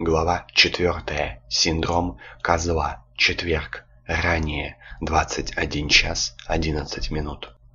Глава 4. Синдром козла. Четверг. Ранее. 21 час 11 минут.